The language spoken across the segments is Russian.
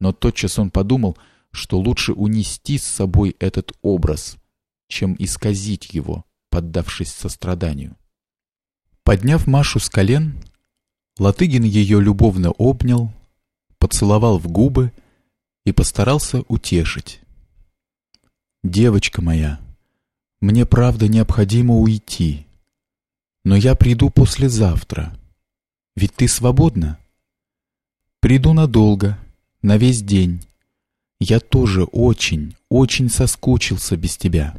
но тотчас он подумал, что лучше унести с собой этот образ, чем исказить его, поддавшись состраданию. Подняв Машу с колен, Латыгин ее любовно обнял, поцеловал в губы и постарался утешить. «Девочка моя, мне правда необходимо уйти, но я приду послезавтра. Ведь ты свободна?» «Приду надолго, на весь день. Я тоже очень, очень соскучился без тебя.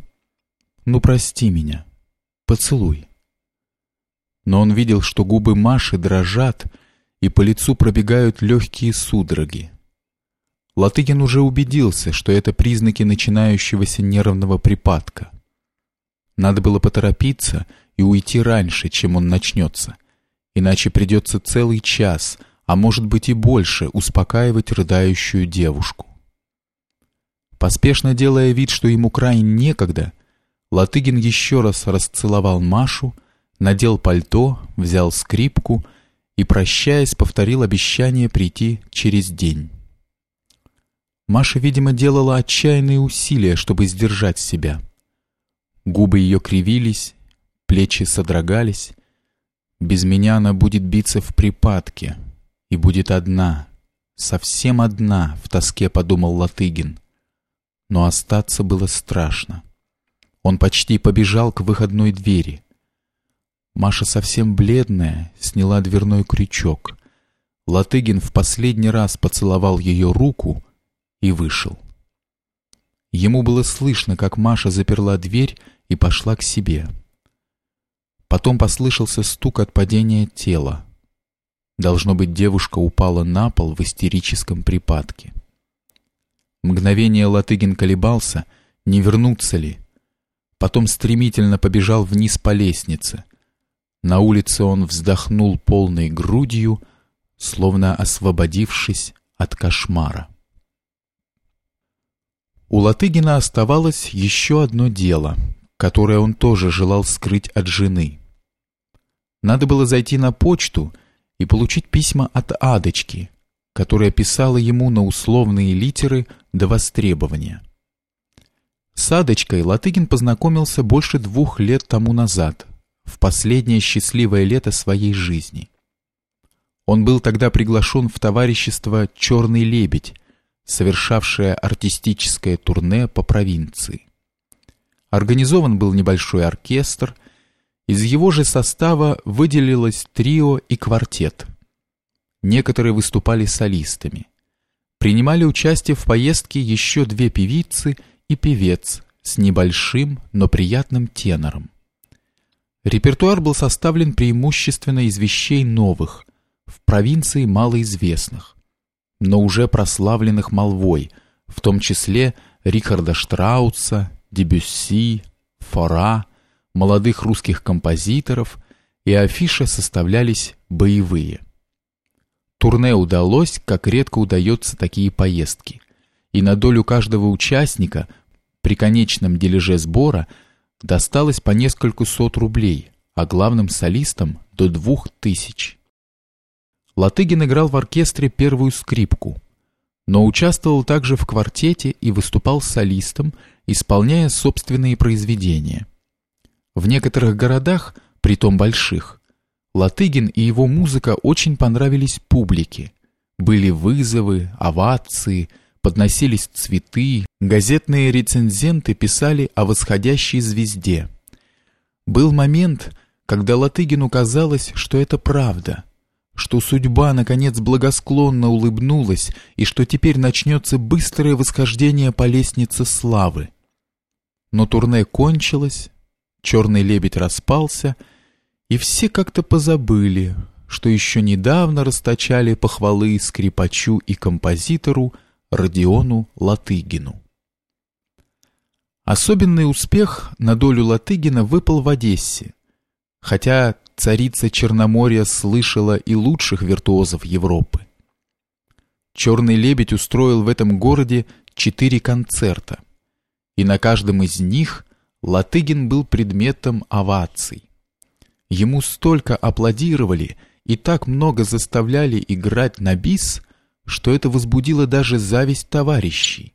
Ну, прости меня, поцелуй». Но он видел, что губы Маши дрожат, и по лицу пробегают легкие судороги. Латыгин уже убедился, что это признаки начинающегося нервного припадка. Надо было поторопиться и уйти раньше, чем он начнется, иначе придется целый час, а может быть и больше, успокаивать рыдающую девушку. Поспешно делая вид, что ему крайне некогда, Латыгин еще раз расцеловал Машу, надел пальто, взял скрипку и, прощаясь, повторил обещание прийти через день. Маша, видимо, делала отчаянные усилия, чтобы сдержать себя. Губы ее кривились, плечи содрогались. Без меня она будет биться в припадке и будет одна, совсем одна, в тоске подумал Латыгин. Но остаться было страшно. Он почти побежал к выходной двери. Маша совсем бледная, сняла дверной крючок. Латыгин в последний раз поцеловал ее руку и вышел. Ему было слышно, как Маша заперла дверь и пошла к себе. Потом послышался стук от падения тела. Должно быть, девушка упала на пол в истерическом припадке. Мгновение Латыгин колебался, не вернуться ли. Потом стремительно побежал вниз по лестнице — на улице он вздохнул полной грудью, словно освободившись от кошмара. У Латыгина оставалось еще одно дело, которое он тоже желал скрыть от жены. Надо было зайти на почту и получить письма от Адочки, которая писала ему на условные литеры до востребования. С Адочкой Латыгин познакомился больше двух лет тому назад, в последнее счастливое лето своей жизни. Он был тогда приглашен в товарищество «Черный лебедь», совершавшее артистическое турне по провинции. Организован был небольшой оркестр, из его же состава выделилось трио и квартет. Некоторые выступали солистами. Принимали участие в поездке еще две певицы и певец с небольшим, но приятным тенором. Репертуар был составлен преимущественно из вещей новых, в провинции малоизвестных, но уже прославленных молвой, в том числе Рихарда Штрауса, Дебюсси, Фора, молодых русских композиторов, и афиши составлялись боевые. Турне удалось, как редко удается такие поездки, и на долю каждого участника при конечном дележе сбора – досталось по нескольку сот рублей, а главным солистам до двух тысяч. Латыгин играл в оркестре первую скрипку, но участвовал также в квартете и выступал солистом, исполняя собственные произведения. В некоторых городах, притом больших, Латыгин и его музыка очень понравились публике. Были вызовы, овации – подносились цветы, газетные рецензенты писали о восходящей звезде. Был момент, когда Латыгину казалось, что это правда, что судьба наконец благосклонно улыбнулась и что теперь начнется быстрое восхождение по лестнице славы. Но турне кончилось, черный лебедь распался, и все как-то позабыли, что еще недавно расточали похвалы скрипачу и композитору, Родиону Латыгину. Особенный успех на долю Латыгина выпал в Одессе, хотя царица Черноморья слышала и лучших виртуозов Европы. Черный лебедь устроил в этом городе четыре концерта, и на каждом из них Латыгин был предметом оваций. Ему столько аплодировали и так много заставляли играть на бис – что это возбудило даже зависть товарищей.